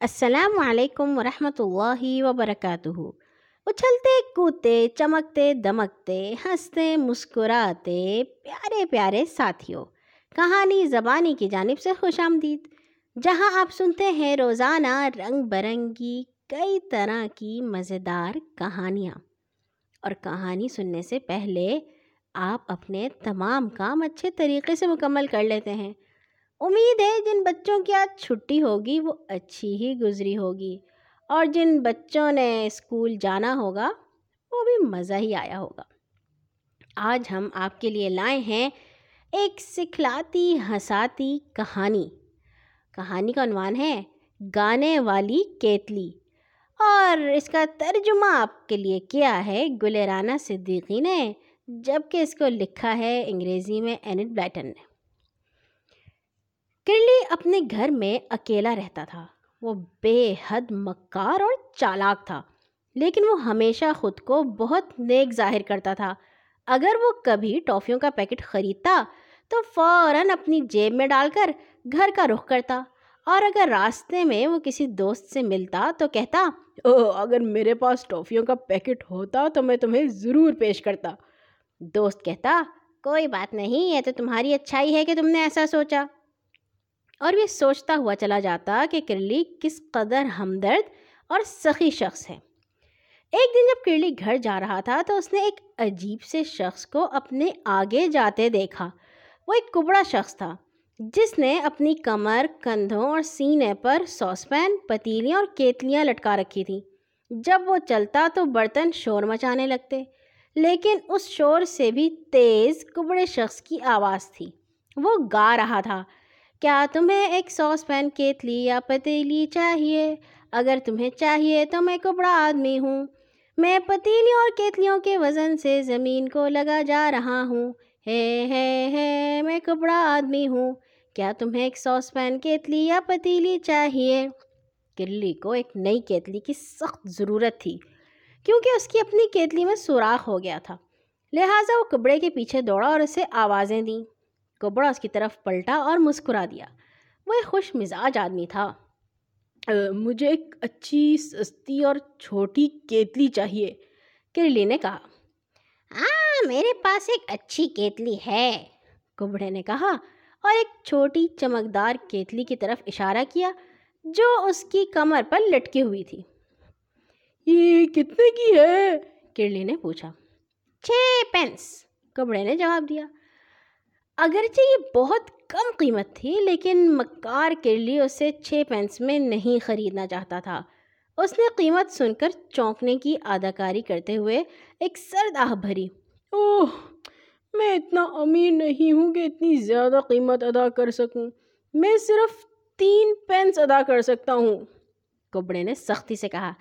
السلام علیکم ورحمۃ اللہ وبرکاتہ۔ اچھلتے، کودتے، چمکتے، دمکتے، ہنستے، مسکراتے، پیارے پیارے ساتھیوں، کہانی زبانی کی جانب سے خوش آمدید۔ جہاں آپ سنتے ہیں روزانہ رنگ برنگی، کئی طرح کی مزیدار کہانیاں۔ اور کہانی سننے سے پہلے آپ اپنے تمام کام اچھے طریقے سے مکمل کر لیتے ہیں۔ امید ہے جن بچوں کی آج چھٹی ہوگی وہ اچھی ہی گزری ہوگی۔ اور جن بچوں نے اسکول جانا ہوگا، وہ بھی مزہ ہی آیا ہوگا۔ آج ہم آپ کے لیے لائے ہیں ایک سکھلاتی ہساتی کہانی۔ کہانی کا عنوان ہے گانے والی کیتلی۔ اور اس کا ترجمہ آپ کے لیے کیا ہے گلرانا صدیقی نے جبکہ اس کو لکھا ہے انگریزی میں اینٹ بلیٹن نے۔ کرلی اپنے گھر میں اکیلا رہتا تھا۔ وہ بے حد مکار اور چالاک تھا، لیکن وہ ہمیشہ خود کو بہت نیک ظاہر کرتا تھا۔ اگر وہ کبھی ٹافیوں کا پیکٹ خریدتا تو فوراً اپنی جیب میں ڈال کر گھر کا رخ کرتا، اور اگر راستے میں وہ کسی دوست سے ملتا تو کہتا او اگر میرے پاس ٹافیوں کا پیکٹ ہوتا تو میں تمہیں ضرور پیش کرتا۔ دوست کہتا، کوئی بات نہیں، یہ تو تمہاری اچھائی ہے کہ تم نے ایسا سوچا۔ اور یہ سوچتا ہوا چلا جاتا کہ کرلی کس قدر ہمدرد اور سخی شخص ہے۔ ایک دن جب کرلی گھر جا رہا تھا تو اس نے ایک عجیب سے شخص کو اپنے آگے جاتے دیکھا۔ وہ ایک کبڑا شخص تھا جس نے اپنی کمر، کندھوں اور سینے پر سوس پین پتیلیاں اور کیتلیاں لٹکا رکھی تھیں جب وہ چلتا تو برتن شور مچانے لگتے، لیکن اس شور سے بھی تیز کبڑے شخص کی آواز تھی۔ وہ گا رہا تھا کیا تمہیں ایک سوس پین کیتلی یا پتیلی چاہیے؟ اگر تمہیں چاہیے تو میں کبڑا آدمی ہوں۔ میں پتیلیوں اور کیتلیوں کے وزن سے زمین کو لگا جا رہا ہوں۔ ہے ہے ہے، میں کبڑا آدمی ہوں۔ کیا تمہیں ایک سوس پین کیتلی یا پتیلی چاہیے؟ کرلی کو ایک نئی کیتلی کی سخت ضرورت تھی، کیونکہ اس کی اپنی کیتلی میں سوراخ ہو گیا تھا۔ لہٰذا وہ کپڑے کے پیچھے دوڑا اور اسے آوازیں دیں۔ کبڑا اس کی طرف پلٹا اور مسکرا دیا۔ وہ ایک خوش مزاج آدمی تھا۔ مجھے ایک اچھی سستی اور چھوٹی کیتلی چاہیے کرلی نے کہا۔ ہاں میرے پاس ایک اچھی کیتلی ہے۔ کبڑے نے کہا اور ایک چھوٹی چمکدار کیتلی کی طرف اشارہ کیا جو اس کی کمر پر لٹکی ہوئی تھی۔ یہ کتنے کی ہے؟ کرلی نے پوچھا۔ چھ پینس۔ کبڑے نے جواب دیا۔ اگرچہ یہ بہت کم قیمت تھی، لیکن مکار کرلی اسے چھ پینس میں نہیں خریدنا چاہتا تھا۔ اس نے قیمت سن کر چونکنے کی اداکاری کرتے ہوئے ایک سرد آہ بھری۔ اوہ، میں اتنا امیر نہیں ہوں کہ اتنی زیادہ قیمت ادا کر سکوں۔ میں صرف تین پینس ادا کر سکتا ہوں۔ کبڑے نے سختی سے کہا،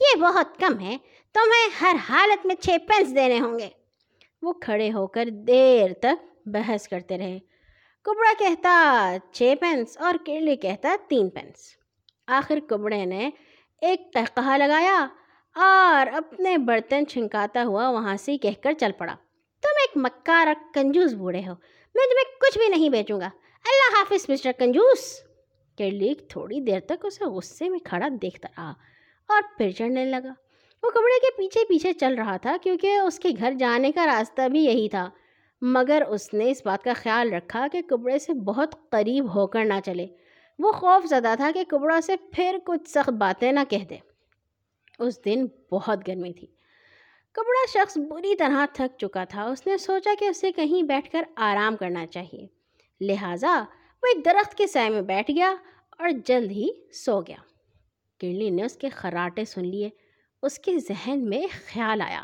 یہ بہت کم ہے تمہیں ہر حالت میں چھ پینس دینے ہوں گے۔ وہ کھڑے ہو کر دیر تک بحث کرتے رہے۔ کبڑا کہتا چھ پینس اور کرلی کہتا تین پینس۔ آخر کبڑے نے ایک تحقہ لگایا اور اپنے برتن چھنکاتا ہوا وہاں سے کہہ کر چل پڑا۔ تم ایک مکار کنجوس بوڑھے ہو۔ میں تمہیں کچھ بھی نہیں بیچوں گا۔ اللہ حافظ مسٹر کنجوس۔ کرلی تھوڑی دیر تک اسے غصے میں کھڑا دیکھتا رہا اور پھر چڑھنے لگا۔ وہ کپڑے کے پیچھے پیچھے چل رہا تھا کیونکہ اس کے گھر جانے کا راستہ بھی یہی تھا۔ مگر اس نے اس بات کا خیال رکھا کہ کپڑے سے بہت قریب ہو کر نہ چلے۔ وہ خوف زدہ تھا کہ کپڑا سے پھر کچھ سخت باتیں نہ کہہ دے۔ اس دن بہت گرمی تھی۔ کپڑا شخص بری طرح تھک چکا تھا۔ اس نے سوچا کہ اسے کہیں بیٹھ کر آرام کرنا چاہیے۔ لہٰذا وہ ایک درخت کے سائے میں بیٹھ گیا اور جلد ہی سو گیا۔ کرلی نے اس کے خراٹے سن لیے۔ اس کے ذہن میں خیال آیا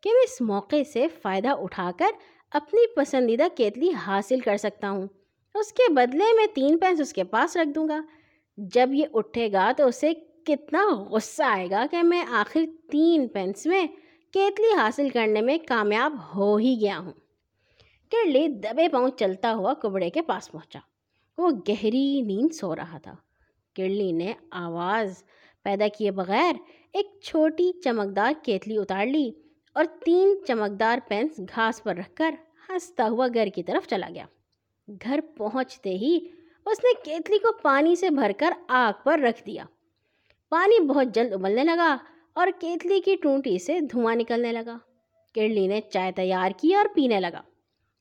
کہ میں اس موقع سے فائدہ اٹھا کر اپنی پسندیدہ کیتلی حاصل کر سکتا ہوں۔ اس کے بدلے میں تین پینس اس کے پاس رکھ دوں گا۔ جب یہ اٹھے گا تو اسے کتنا غصہ آئے گا کہ میں آخر تین پینس میں کیتلی حاصل کرنے میں کامیاب ہو ہی گیا ہوں۔ کرلی دبے پاؤں چلتا ہوا کبڑے کے پاس پہنچا۔ وہ گہری نیند سو رہا تھا۔ کرلی نے آواز پیدا کیے بغیر ایک چھوٹی چمکدار کیتلی اتار لی۔ اور تین چمکدار پینس گھاس پر رکھ کر ہنستا ہوا گھر کی طرف چلا گیا۔ گھر پہنچتے ہی اس نے کیتلی کو پانی سے بھر کر آگ پر رکھ دیا۔ پانی بہت جلد ابلنے لگا اور کیتلی کی ٹونٹی سے دھواں نکلنے لگا۔ کرلی نے چائے تیار کی اور پینے لگا۔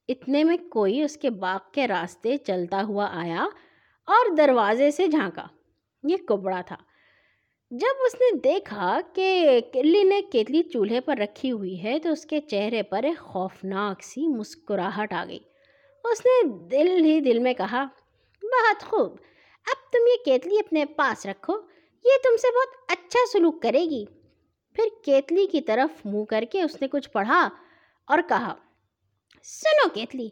اتنے میں کوئی اس کے باغ کے راستے چلتا ہوا آیا اور دروازے سے جھانکا۔ یہ کبڑا تھا۔ جب اس نے دیکھا کہ کرلی نے کیتلی چولہے پر رکھی ہوئی ہے تو اس کے چہرے پر ایک خوفناک سی مسکراہٹ آ گئی۔ اس نے دل ہی دل میں کہا، بہت خوب، اب تم یہ کیتلی اپنے پاس رکھو، یہ تم سے بہت اچھا سلوک کرے گی پھر کیتلی کی طرف منہ کر کے اس نے کچھ پڑھا اور کہا، سنو کیتلی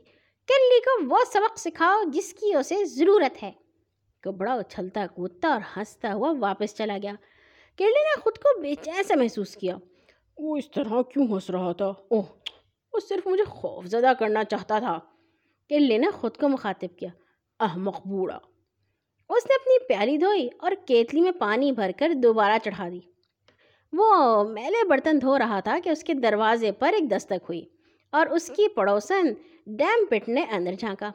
کلی کو وہ سبق سکھاؤ جس کی اسے ضرورت ہے کبڑا اچھلتا کودتا اور ہنستا ہوا واپس چلا گیا۔ کرلی نے خود کو بے چین سے محسوس کیا۔ وہ اس طرح کیوں ہنس رہا تھا؟ اوہ، وہ صرف مجھے خوف زدہ کرنا چاہتا تھا۔ کرلی نے خود کو مخاطب کیا۔ اہ مقبوڑا اس نے اپنی پیالی دھوئی اور کیتلی میں پانی بھر کر دوبارہ چڑھا دی۔ وہ میلے برتن دھو رہا تھا کہ اس کے دروازے پر ایک دستک ہوئی اور اس کی پڑوسن ڈیم پٹ نے اندر جھانکا۔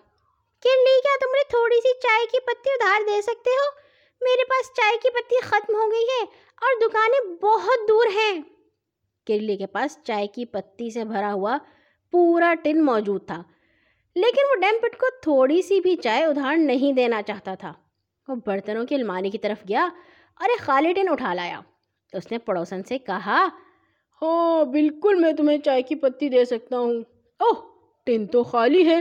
کرلی کیا تم نے تھوڑی سی چائے کی پتی ادھار دے سکتے ہو؟ میرے پاس چائے کی پتی ختم ہو گئی ہے۔ اور دکانیں بہت دور ہیں۔ کرلی کے پاس چائے کی پتی سے بھرا ہوا پورا ٹن موجود تھا، لیکن وہ ڈیم پٹ کو تھوڑی سی بھی چائے ادھار نہیں دینا چاہتا تھا۔ وہ برتنوں کی المانی کی طرف گیا اور ایک خالی ٹن اٹھا لایا۔ اس نے پڑوسن سے کہا ہاں بالکل میں تمہیں چائے کی پتی دے سکتا ہوں۔ اوہ، ٹن تو خالی ہے،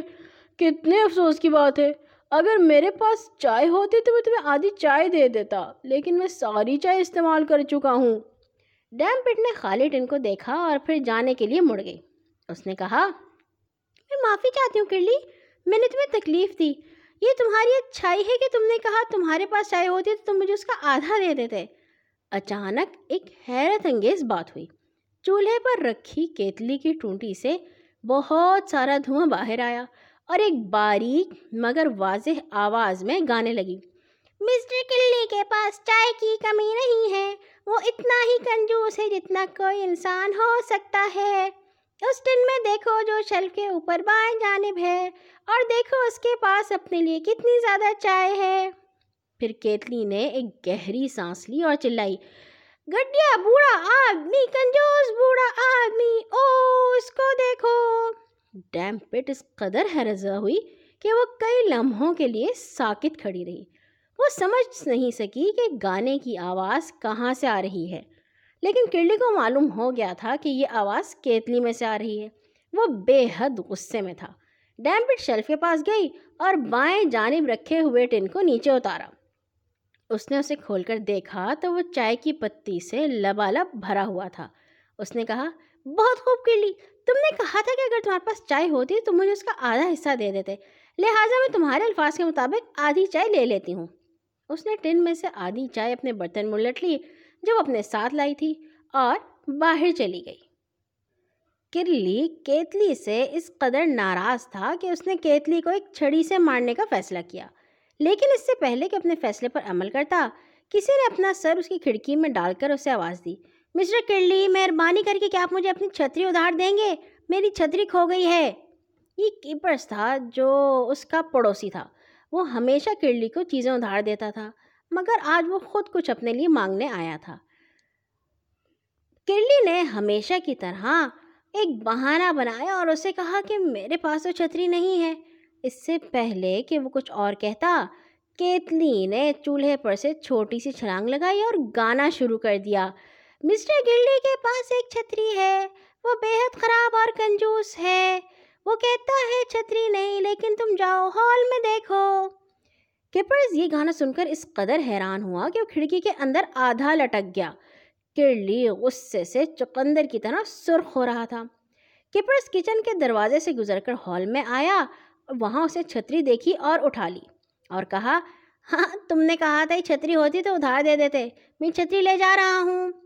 کتنے افسوس کی بات ہے۔ اگر میرے پاس چائے ہوتی تو میں تمہیں آدھی چائے دے دیتا، لیکن میں ساری چائے استعمال کر چکا ہوں۔ ڈیم پٹ نے خالی ٹن کو دیکھا اور پھر جانے کے لیے مڑ گئی۔ اس نے کہا، میں معافی چاہتی ہوں کرلی میں نے تمہیں تکلیف دی۔ یہ تمہاری اچھائی ہے کہ تم نے کہا تمہارے پاس چائے ہوتی تو تم مجھے اس کا آدھا دے دیتے۔ اچانک ایک حیرت انگیز بات ہوئی۔ چولہے پر رکھی کیتلی کی ٹونٹی سے بہت سارا دھواں باہر آیا۔ اور ایک باریک مگر واضح آواز میں گانے لگی۔ مسٹر کلی کے پاس چائے کی کمی نہیں ہے، وہ اتنا ہی کنجوس ہے جتنا کوئی انسان ہو سکتا ہے۔ اس ٹن میں دیکھو جو شیلف کے اوپر بائیں جانب ہے، اور دیکھو اس کے پاس اپنے لیے کتنی زیادہ چائے ہے۔ پھر کیتلی نے ایک گہری سانس لی اور چلائی۔ گڈیا، بوڑھا آدمی کنجوس بوڑھا آدمی او اس کو دیکھو ڈیم پٹ اس قدر حرضہ ہوئی کہ وہ کئی لمحوں کے لیے ساکت کھڑی رہی۔ وہ سمجھ نہیں سکی کہ گانے کی آواز کہاں سے آ رہی ہے۔ لیکن کرلی کو معلوم ہو گیا تھا کہ یہ آواز کیتلی میں سے آ رہی ہے۔ وہ بے حد غصے میں تھا۔ ڈیم پٹ شیلف کے پاس گئی اور بائیں جانب رکھے ہوئے ٹن کو نیچے اتارا۔ اس نے اسے کھول کر دیکھا تو وہ چائے کی پتی سے لبالب بھرا ہوا تھا۔ اس نے کہا بہت خوب کرلی تم نے کہا تھا کہ اگر تمہارے پاس چائے ہوتی تو مجھے اس کا آدھا حصہ دے دیتے۔ لہٰذا میں تمہارے الفاظ کے مطابق آدھی چائے لے لیتی ہوں۔ اس نے ٹن میں سے آدھی چائے اپنے برتن میں لٹ لی جو اپنے ساتھ لائی تھی اور باہر چلی گئی۔ کرلی کیتلی سے اس قدر ناراض تھا کہ اس نے کیتلی کو ایک چھڑی سے مارنے کا فیصلہ کیا۔ لیکن اس سے پہلے کہ اپنے فیصلے پر عمل کرتا، کسی نے اپنا سر اس کی کھڑکی میں ڈال کر اسے آواز دی۔ مسٹر کرلی مہربانی کر کے کیا آپ مجھے اپنی چھتری ادھار دیں گے؟ میری چھتری کھو گئی ہے۔ یہ کیپرس تھا جو اس کا پڑوسی تھا۔ وہ ہمیشہ کرلی کو چیزیں ادھار دیتا تھا، مگر آج وہ خود کچھ اپنے لیے مانگنے آیا تھا۔ کرلی نے ہمیشہ کی طرح ایک بہانہ بنایا اور اسے کہا کہ میرے پاس تو چھتری نہیں ہے۔ اس سے پہلے کہ وہ کچھ اور کہتا، کیتلی نے چولہے پر سے چھوٹی سی چھلانگ لگائی اور گانا شروع کر دیا۔ مسٹر گرلی کے پاس ایک چھتری ہے، وہ بےحد خراب اور کنجوس ہے۔ وہ کہتا ہے، چھتری نہیں، لیکن تم جاؤ، ہال میں دیکھو۔ کپرز یہ گانا سن کر اس قدر حیران ہوا کہ وہ کھڑکی کے اندر آدھا لٹک گیا۔ کرلی غصے سے چقندر کی طرح سرخ ہو رہا تھا۔ کپرس کچن کے دروازے سے گزر کر ہال میں آیا، وہاں اسے چھتری دیکھی اور اٹھا لی اور کہا ہاں تم نے کہا تھا یہ چھتری ہوتی تو ادھار دے دیتے، میں چھتری لے جا رہا ہوں۔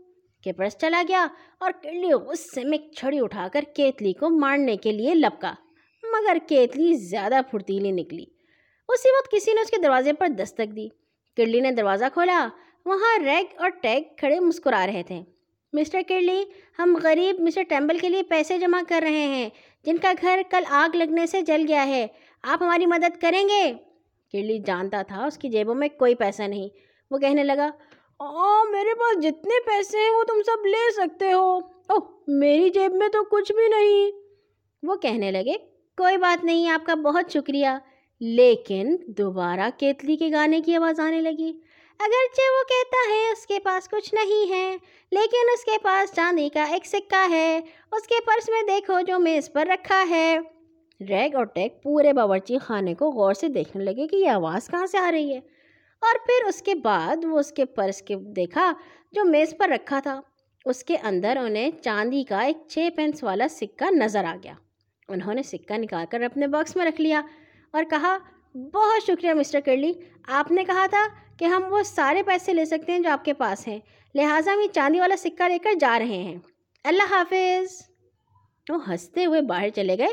کپرس چلا گیا اور کرلی غصے میں چھڑی اٹھا کر کیتلی کو مارنے کے لیے لپکا، مگر کیتلی زیادہ پھرتیلی نکلی۔ اسی وقت کسی نے اس کے دروازے پر دستک دی۔ کرلی نے دروازہ کھولا۔ وہاں ریگ اور ٹیگ کھڑے مسکرا رہے تھے۔ مسٹر کرلی ہم غریب مسٹر ٹیمبل کے لیے پیسے جمع کر رہے ہیں۔ جن کا گھر کل آگ لگنے سے جل گیا ہے۔ آپ ہماری مدد کریں گے؟ کرلی جانتا تھا اس کی جیبوں میں کوئی پیسہ نہیں۔ وہ کہنے لگا ہاں میرے پاس جتنے پیسے ہیں، وہ تم سب لے سکتے ہو۔ اوہ، میری جیب میں تو کچھ بھی نہیں۔ وہ کہنے لگے، کوئی بات نہیں، آپ کا بہت شکریہ۔ لیکن دوبارہ کیتلی کے گانے کی آواز آنے لگی۔ اگرچہ وہ کہتا ہے، اس کے پاس کچھ نہیں ہے، لیکن اس کے پاس چاندی کا ایک سکہ ہے۔ اس کے پرس میں دیکھو جو میز پر رکھا ہے۔ ریگ اور ٹیک پورے باورچی خانے کو غور سے دیکھنے لگے کہ یہ آواز کہاں سے آ رہی ہے۔ اور پھر اس کے بعد وہ اس کے پرس کے دیکھا جو میز پر رکھا تھا۔ اس کے اندر انہیں چاندی کا ایک چھ پینس والا سکہ نظر آ گیا۔ انہوں نے سکہ نکال کر اپنے باکس میں رکھ لیا اور کہا، بہت شکریہ مسٹر کرلی۔ آپ نے کہا تھا کہ ہم وہ سارے پیسے لے سکتے ہیں جو آپ کے پاس ہیں۔ لہٰذا ہم یہ چاندی والا سکہ لے کر جا رہے ہیں۔ اللہ حافظ! وہ ہنستے ہوئے باہر چلے گئے۔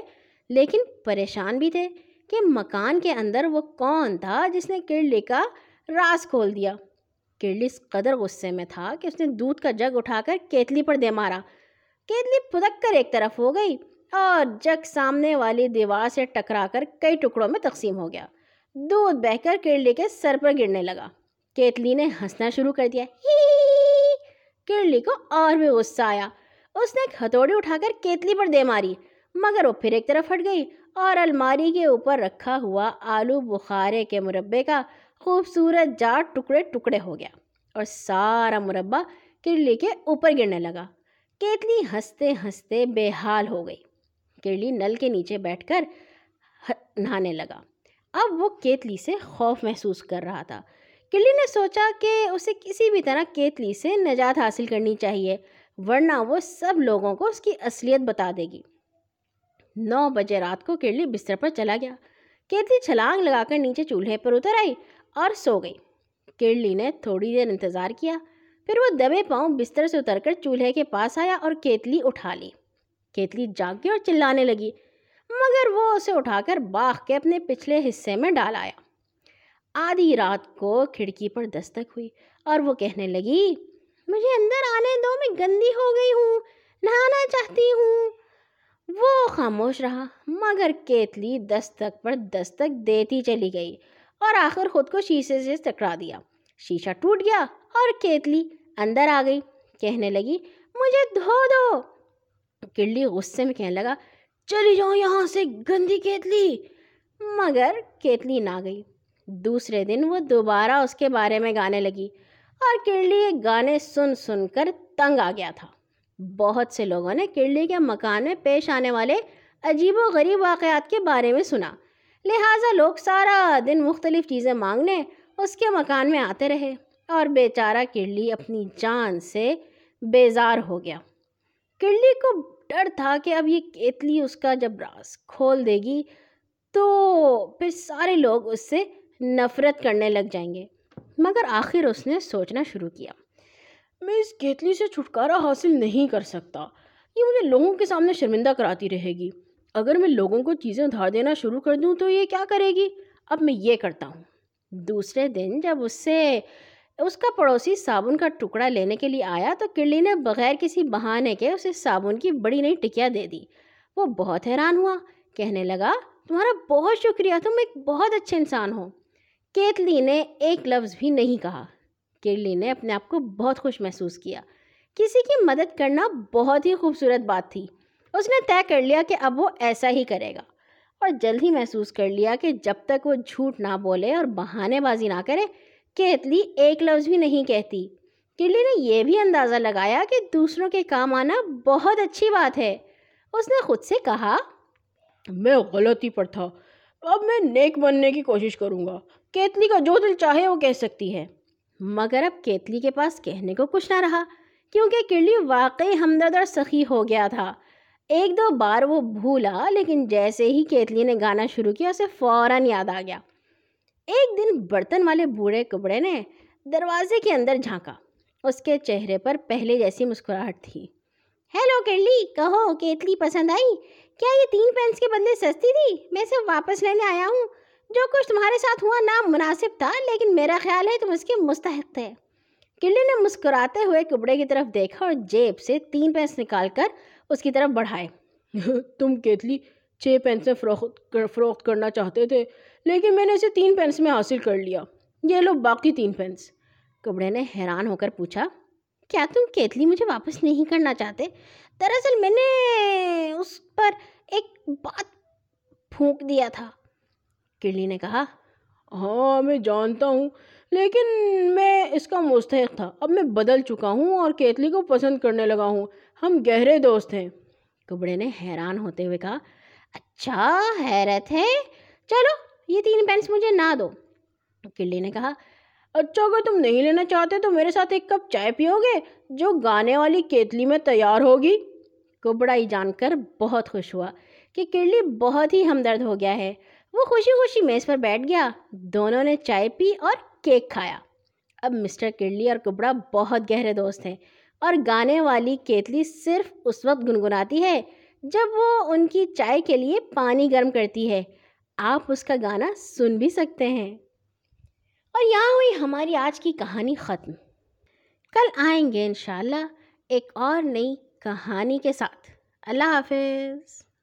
لیکن پریشان بھی تھے کہ مکان کے اندر وہ کون تھا جس نے کرلی کا راز کھول دیا۔ کرلی اس قدر غصے میں تھا کہ اس نے دودھ کا جگ اٹھا کر کیتلی پر دے مارا۔ کیتلی پھدک کر ایک طرف ہو گئی اور جگ سامنے والی دیوار سے ٹکرا کر کئی ٹکڑوں میں تقسیم ہو گیا۔ دودھ بہ کر کرلی کے سر پر گرنے لگا۔ کیتلی نے ہنسنا شروع کر دیا۔ ہی کرلی کو اور بھی غصہ آیا۔ اس نے ایک ہتھوڑی اٹھا کر کیتلی پر دے ماری، مگر وہ پھر ایک طرف ہٹ گئی اور الماری کے اوپر رکھا ہوا آلو بخارے کے مربے کا خوبصورت جاٹ ٹکڑے ٹکڑے ہو گیا اور سارا مربع کرلی کے اوپر گرنے لگا۔ کیتلی ہنستے ہنستے بے حال ہو گئی۔ کرلی نل کے نیچے بیٹھ کر نہانے لگا۔ اب وہ کیتلی سے خوف محسوس کر رہا تھا۔ کرلی نے سوچا کہ اسے کسی بھی طرح کیتلی سے نجات حاصل کرنی چاہیے، ورنہ وہ سب لوگوں کو اس کی اصلیت بتا دے گی۔ نو بجے رات کو کرلی بستر پر چلا گیا۔ کیتلی چھلانگ لگا کر نیچے چولہے پر اتر آئی۔ اور سو گئی۔ کرلی نے تھوڑی دیر انتظار کیا، پھر وہ دبے پاؤں بستر سے اتر کر چولہے کے پاس آیا اور کیتلی اٹھا لی۔ کیتلی جاگ گئی اور چلانے لگی، مگر وہ اسے اٹھا کر باغ کے اپنے پچھلے حصے میں ڈال آیا۔ آدھی رات کو کھڑکی پر دستک ہوئی اور وہ کہنے لگی، مجھے اندر آنے دو، میں گندی ہو گئی ہوں، نہانا چاہتی ہوں۔ وہ خاموش رہا، مگر کیتلی دستک پر دستک دیتی چلی گئی۔ اور آخر خود کو شیشے سے ٹکرا دیا۔ شیشہ ٹوٹ گیا اور کیتلی اندر آ گئی۔ کہنے لگی، مجھے دھو دو! کرلی غصے میں کہنے لگا، چلی جاؤ یہاں سے گندی کیتلی! مگر کیتلی نہ گئی۔ دوسرے دن وہ دوبارہ اس کے بارے میں گانے لگی اور کرلی گانے سن سن کر تنگ آ گیا تھا۔ بہت سے لوگوں نے کرلی کے مکان میں پیش آنے والے عجیب و غریب واقعات کے بارے میں سنا۔ لہٰذا لوگ سارا دن مختلف چیزیں مانگنے اس کے مکان میں آتے رہے اور بیچارہ کرلی اپنی جان سے بیزار ہو گیا۔ کرلی کو ڈر تھا کہ اب یہ کیتلی اس کا جب راز کھول دے گی تو پھر سارے لوگ اس سے نفرت کرنے لگ جائیں گے۔ مگر آخر اس نے سوچنا شروع کیا، میں اس کیتلی سے چھٹکارا حاصل نہیں کر سکتا۔ یہ مجھے لوگوں کے سامنے شرمندہ کراتی رہے گی۔ اگر میں لوگوں کو چیزیں ادھار دینا شروع کر دوں تو یہ کیا کرے گی؟ اب میں یہ کرتا ہوں۔ دوسرے دن جب اس سے اس کا پڑوسی صابن کا ٹکڑا لینے کے لیے آیا تو کرلی نے بغیر کسی بہانے کے اسے صابن کی بڑی نئی ٹکیا دے دی۔ وہ بہت حیران ہوا، کہنے لگا، تمہارا بہت شکریہ، تم ایک بہت اچھے انسان ہو۔ کیتلی نے ایک لفظ بھی نہیں کہا۔ کرلی نے اپنے آپ کو بہت خوش محسوس کیا۔ کسی کی مدد کرنا بہت ہی خوبصورت بات تھی۔ اس نے طے کر لیا کہ اب وہ ایسا ہی کرے گا۔ اور جلد ہی محسوس کر لیا کہ جب تک وہ جھوٹ نہ بولے اور بہانے بازی نہ کرے کیتلی ایک لفظ بھی نہیں کہتی۔ کرلی نے یہ بھی اندازہ لگایا کہ دوسروں کے کام آنا بہت اچھی بات ہے۔ اس نے خود سے کہا میں غلطی پر تھا۔ اب میں نیک بننے کی کوشش کروں گا۔ کیتلی کا جو دل چاہے وہ کہہ سکتی ہے۔ مگر اب کیتلی کے پاس کہنے کو کچھ نہ رہا کیونکہ کرلی واقعی ہمدرد اور سخی ہو گیا تھا۔ ایک دو بار وہ بھولا، لیکن جیسے ہی کیتلی نے گانا شروع کیا، اسے فوراً یاد آ گیا۔ ایک دن برتن والے بوڑھے کپڑے نے دروازے کے اندر جھانکا۔ اس کے چہرے پر پہلے جیسی مسکراہٹ تھی۔ ہیلو کرلی کہو، کیتلی پسند آئی؟ کیا یہ تین پینس کے بدلے سستی تھی؟ میں اسے واپس لینے آیا ہوں۔ جو کچھ تمہارے ساتھ ہوا نام مناسب تھا، لیکن میرا خیال ہے تم اس کے مستحق تھے۔ کرلی نے مسکراتے ہوئے کپڑے کی طرف دیکھا اور جیب سے تین پینس نکال کر اس کی طرف بڑھائے۔ تم کیتلی چھ پینس میں فروخت فروخت کرنا چاہتے تھے، لیکن میں نے اسے تین پینس میں حاصل کر لیا۔ یہ لو باقی تین پینس۔ کبڑے نے حیران ہو کر پوچھا، کیا تم کیتلی مجھے واپس نہیں کرنا چاہتے؟ دراصل میں نے اس پر ایک بات پھونک دیا تھا۔ کرلی نے کہا ہاں میں جانتا ہوں، لیکن میں اس کا مستحق تھا۔ اب میں بدل چکا ہوں اور کیتلی کو پسند کرنے لگا ہوں۔ ہم گہرے دوست ہیں۔ کبڑے نے حیران ہوتے ہوئے کہا اچھا حیرت ہے چلو، یہ تین پینس مجھے نہ دو۔ کرلی نے کہا اچھا اگر تم نہیں لینا چاہتے تو میرے ساتھ ایک کپ چائے پیو گے جو گانے والی کیتلی میں تیار ہوگی۔ کبڑا ہی جان کر بہت خوش ہوا کہ کرلی بہت ہی ہمدرد ہو گیا ہے۔ وہ خوشی خوشی میز پر بیٹھ گیا۔ دونوں نے چائے پی اور کیک کھایا۔ اب مسٹر کرلی اور کبڑا بہت گہرے دوست ہیں۔ اور گانے والی کیتلی صرف اس وقت گنگناتی ہے جب وہ ان کی چائے کے لیے پانی گرم کرتی ہے۔ آپ اس کا گانا سن بھی سکتے ہیں۔ اور یہاں ہوئی ہماری آج کی کہانی ختم۔ کل آئیں گے انشاءاللہ ایک اور نئی کہانی کے ساتھ۔ اللہ حافظ۔